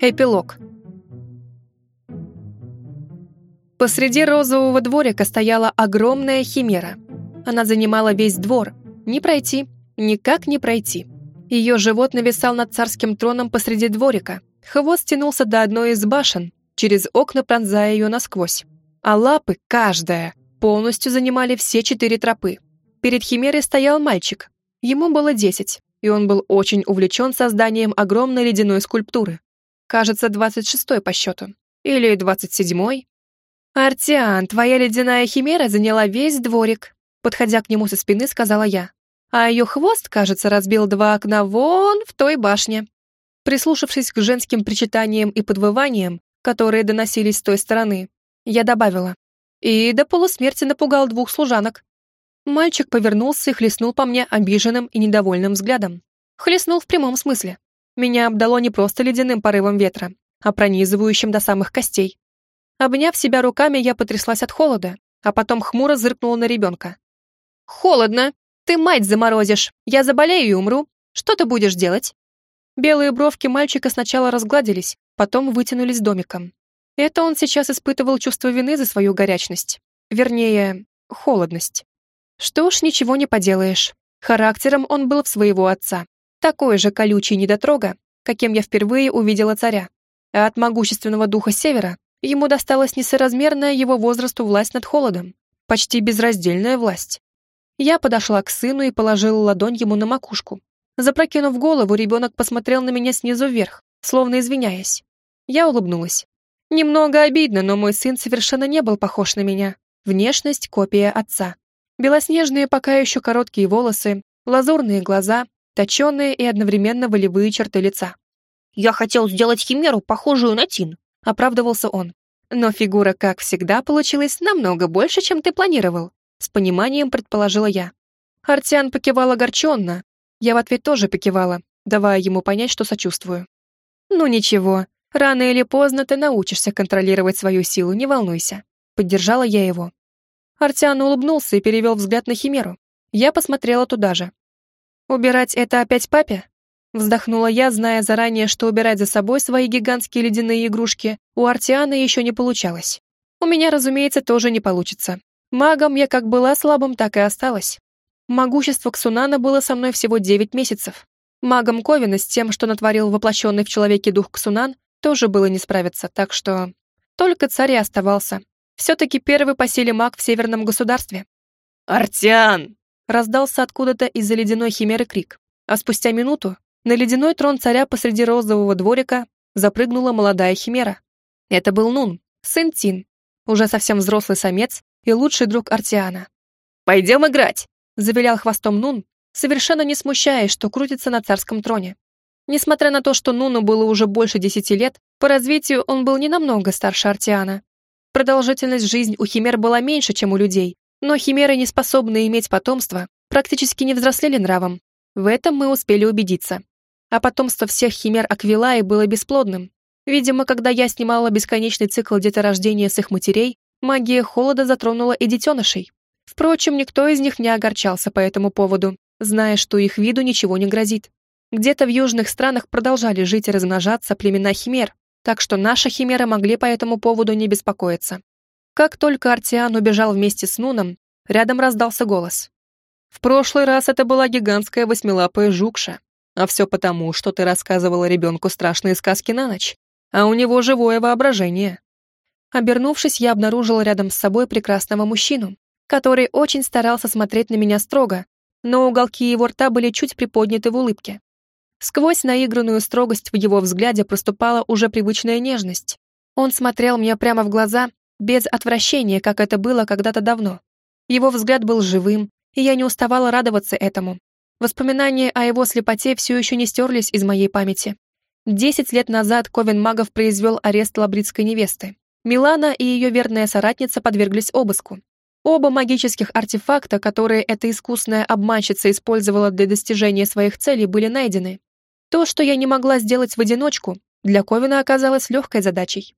Эпилог. Посреди розового дворика стояла огромная химера. Она занимала весь двор. Не пройти, никак не пройти. Ее живот нависал над царским троном посреди дворика. Хвост тянулся до одной из башен, через окна пронзая ее насквозь. А лапы, каждая, полностью занимали все четыре тропы. Перед химерой стоял мальчик. Ему было десять, и он был очень увлечен созданием огромной ледяной скульптуры. Кажется, двадцать шестой по счету. Или двадцать седьмой. «Артиан, твоя ледяная химера заняла весь дворик», подходя к нему со спины, сказала я. А ее хвост, кажется, разбил два окна вон в той башне. Прислушавшись к женским причитаниям и подвываниям, которые доносились с той стороны, я добавила. И до полусмерти напугал двух служанок. Мальчик повернулся и хлестнул по мне обиженным и недовольным взглядом. Хлестнул в прямом смысле. Меня обдало не просто ледяным порывом ветра, а пронизывающим до самых костей. Обняв себя руками, я потряслась от холода, а потом хмуро зыркнула на ребенка. «Холодно! Ты мать заморозишь! Я заболею и умру! Что ты будешь делать?» Белые бровки мальчика сначала разгладились, потом вытянулись домиком. Это он сейчас испытывал чувство вины за свою горячность. Вернее, холодность. Что ж, ничего не поделаешь. Характером он был в своего отца. Такой же колючий недотрога, каким я впервые увидела царя. А от могущественного духа севера ему досталась несоразмерная его возрасту власть над холодом, почти безраздельная власть. Я подошла к сыну и положила ладонь ему на макушку. Запрокинув голову, ребенок посмотрел на меня снизу вверх, словно извиняясь. Я улыбнулась. Немного обидно, но мой сын совершенно не был похож на меня. Внешность — копия отца. Белоснежные пока еще короткие волосы, лазурные глаза, точеные и одновременно волевые черты лица. «Я хотел сделать химеру, похожую на Тин», — оправдывался он. «Но фигура, как всегда, получилась намного больше, чем ты планировал», — с пониманием предположила я. Артиан покивал огорченно. Я в ответ тоже покивала, давая ему понять, что сочувствую. «Ну ничего, рано или поздно ты научишься контролировать свою силу, не волнуйся», — поддержала я его. Артиан улыбнулся и перевел взгляд на Химеру. Я посмотрела туда же. «Убирать это опять папе?» Вздохнула я, зная заранее, что убирать за собой свои гигантские ледяные игрушки у Артиана еще не получалось. У меня, разумеется, тоже не получится. Магом я как была слабым, так и осталась. Могущество Ксунана было со мной всего девять месяцев. Магом Ковина с тем, что натворил воплощенный в человеке дух Ксунан, тоже было не справиться, так что... Только царь оставался. Все-таки первый по силе маг в северном государстве. «Артиан!» Раздался откуда-то из-за ледяной химеры крик. А спустя минуту на ледяной трон царя посреди розового дворика запрыгнула молодая химера. Это был Нун, сын Тин, уже совсем взрослый самец и лучший друг Артиана. «Пойдем играть!» — завилял хвостом Нун, совершенно не смущаясь, что крутится на царском троне. Несмотря на то, что Нуну было уже больше десяти лет, по развитию он был не намного старше Артиана. Продолжительность жизни у химер была меньше, чем у людей, но химеры, не способные иметь потомство, практически не взрослели нравом. В этом мы успели убедиться. А потомство всех химер Аквилаи было бесплодным. Видимо, когда я снимала бесконечный цикл деторождения с их матерей, магия холода затронула и детенышей. Впрочем, никто из них не огорчался по этому поводу, зная, что их виду ничего не грозит. Где-то в южных странах продолжали жить и размножаться племена химер, так что наши химеры могли по этому поводу не беспокоиться. Как только Артиан убежал вместе с Нуном, рядом раздался голос. «В прошлый раз это была гигантская восьмилапая жукша, а все потому, что ты рассказывала ребенку страшные сказки на ночь, а у него живое воображение». Обернувшись, я обнаружила рядом с собой прекрасного мужчину, который очень старался смотреть на меня строго, но уголки его рта были чуть приподняты в улыбке. Сквозь наигранную строгость в его взгляде проступала уже привычная нежность. Он смотрел мне прямо в глаза без отвращения, как это было когда-то давно. Его взгляд был живым, и я не уставала радоваться этому. Воспоминания о его слепоте все еще не стерлись из моей памяти. Десять лет назад Ковен Магов произвел арест лабридской невесты. Милана и ее верная соратница подверглись обыску. Оба магических артефакта, которые эта искусная обманщица использовала для достижения своих целей, были найдены. То, что я не могла сделать в одиночку, для Ковина оказалось легкой задачей.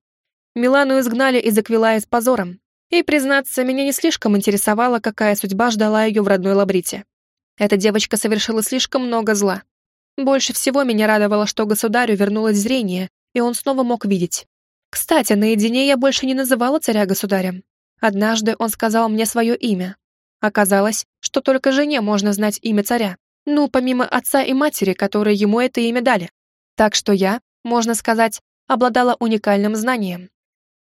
Милану изгнали из Аквилая с позором. И, признаться, меня не слишком интересовало, какая судьба ждала ее в родной Лабрите. Эта девочка совершила слишком много зла. Больше всего меня радовало, что государю вернулось зрение, и он снова мог видеть. Кстати, наедине я больше не называла царя государем. Однажды он сказал мне свое имя. Оказалось, что только жене можно знать имя царя. Ну, помимо отца и матери, которые ему это имя дали. Так что я, можно сказать, обладала уникальным знанием.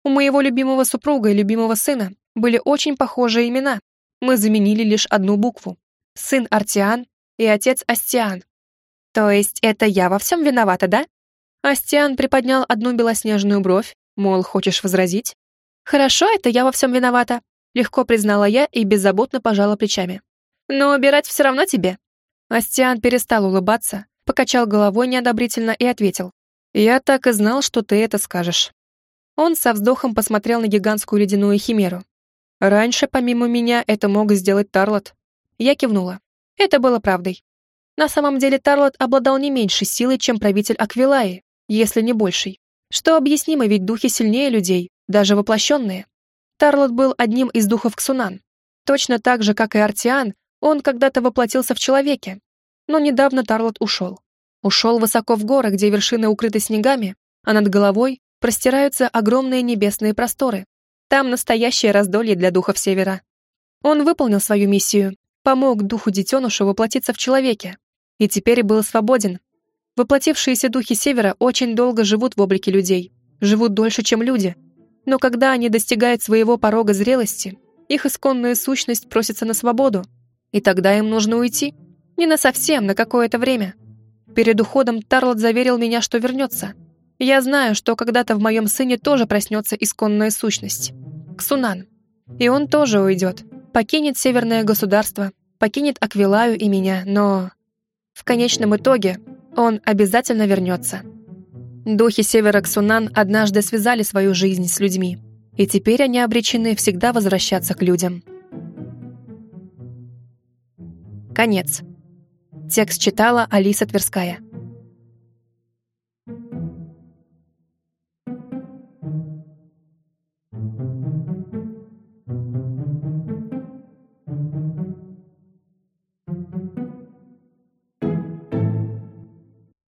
У моего любимого супруга и любимого сына были очень похожие имена. Мы заменили лишь одну букву. Сын Артиан и отец Астиан. То есть это я во всем виновата, да? Астиан приподнял одну белоснежную бровь, мол, хочешь возразить? Хорошо, это я во всем виновата, легко признала я и беззаботно пожала плечами. Но убирать все равно тебе. Астиан перестал улыбаться, покачал головой неодобрительно и ответил. «Я так и знал, что ты это скажешь». Он со вздохом посмотрел на гигантскую ледяную химеру. «Раньше, помимо меня, это мог сделать Тарлот». Я кивнула. Это было правдой. На самом деле Тарлот обладал не меньшей силой, чем правитель Аквилаи, если не большей. Что объяснимо, ведь духи сильнее людей, даже воплощенные. Тарлот был одним из духов Ксунан. Точно так же, как и Артиан, он когда-то воплотился в человеке. Но недавно Тарлот ушел. Ушел высоко в горы, где вершины укрыты снегами, а над головой простираются огромные небесные просторы. Там настоящее раздолье для духов Севера. Он выполнил свою миссию, помог духу детеныша воплотиться в человеке, и теперь был свободен. Воплотившиеся духи Севера очень долго живут в облике людей, живут дольше, чем люди. Но когда они достигают своего порога зрелости, их исконная сущность просится на свободу, и тогда им нужно уйти. Не на совсем, на какое-то время. Перед уходом Тарлот заверил меня, что вернется. Я знаю, что когда-то в моем сыне тоже проснется исконная сущность. Ксунан. И он тоже уйдет, покинет северное государство, покинет Аквилаю и меня, но... В конечном итоге он обязательно вернется. Духи Севера Ксунан однажды связали свою жизнь с людьми, и теперь они обречены всегда возвращаться к людям. Конец. Текст читала Алиса Тверская.